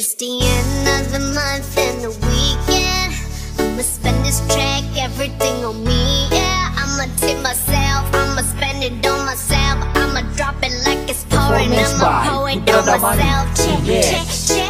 It's the end of the month and the weekend. I'ma spend this track, everything on me, yeah. I'ma tip myself, I'ma spend it on myself. I'ma drop it like it's pouring, I'ma pour it on myself. Check, check, check.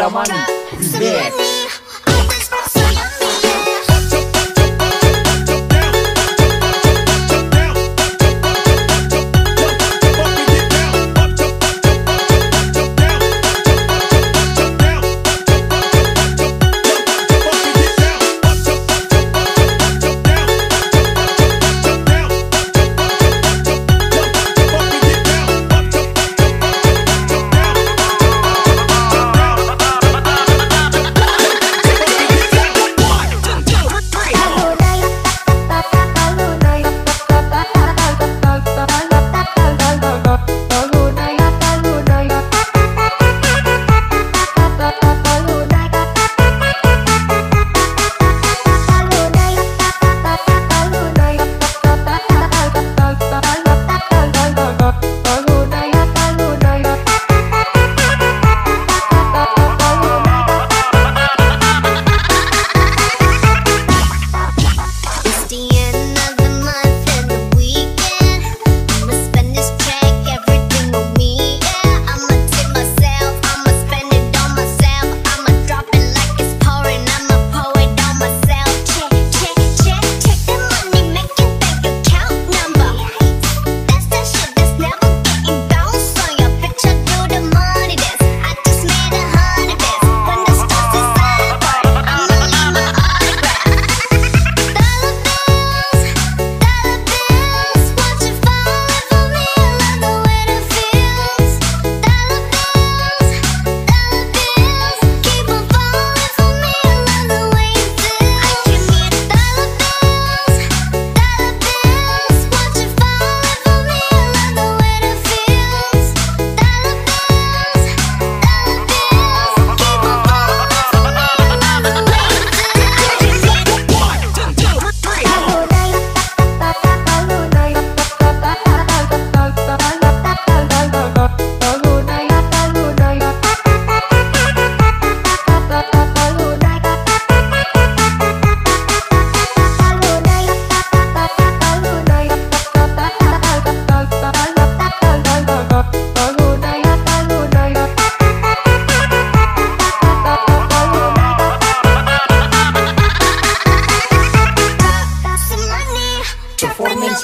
Damani Remix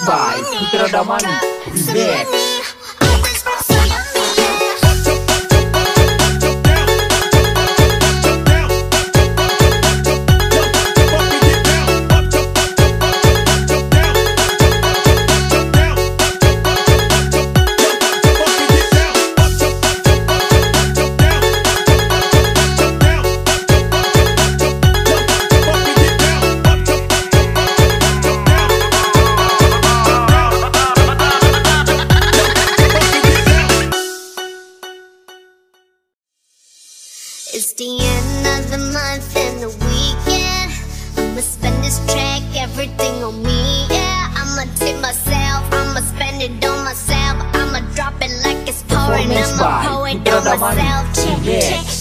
Bye. Sutra It's the end of the month and the weekend. I'ma spend this track, everything on me, yeah. I'ma tip myself, I'ma spend it on myself. I'ma drop it like it's pouring, I'ma pour it on myself. Check, yeah. check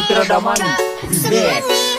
Putra Damani Remix